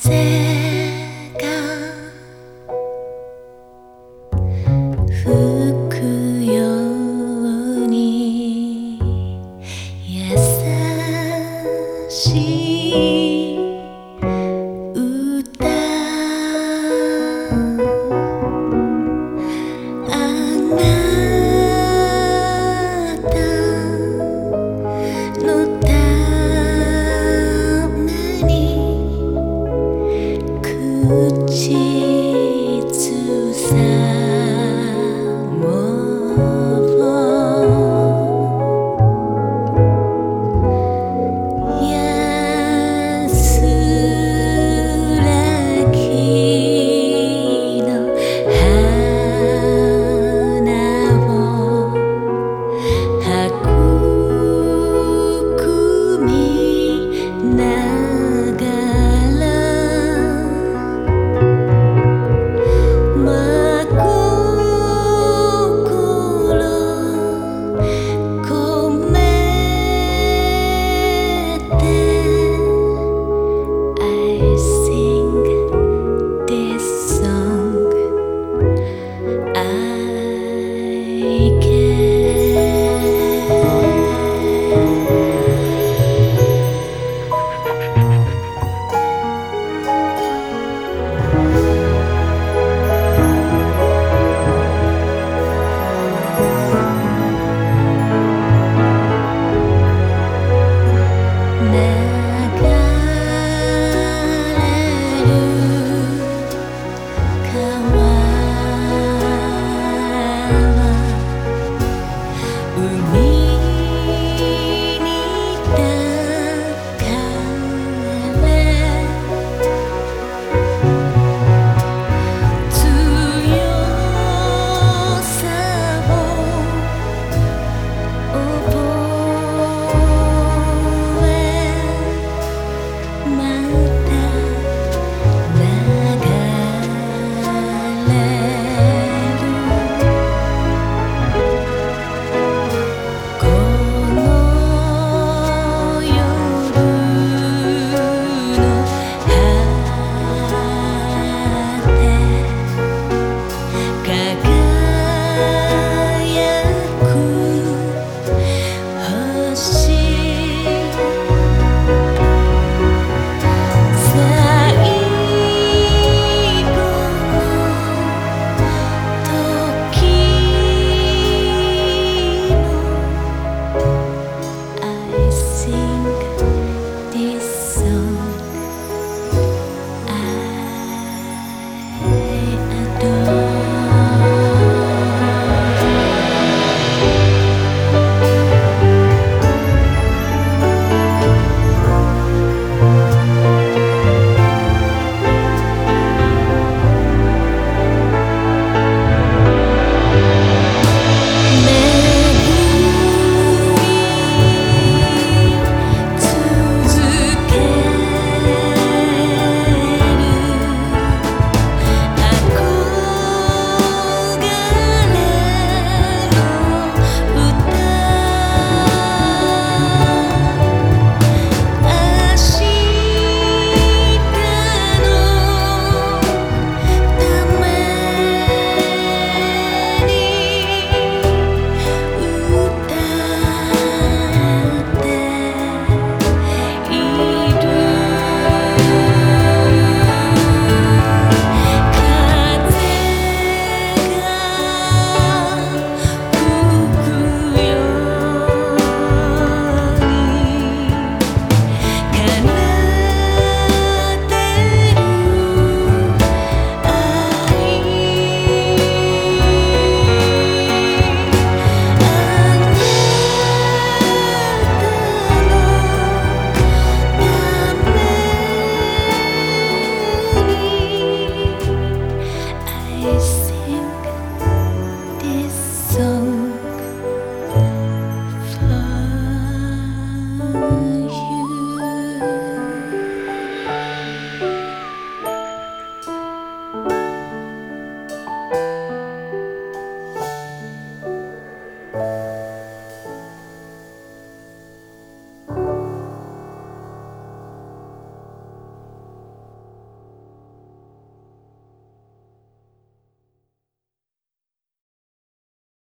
这